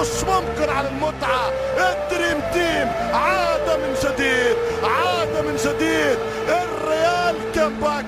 مش ممكن على المتعة. الدريم تيم عاد من جديد عاد من جديد. الريال كمباك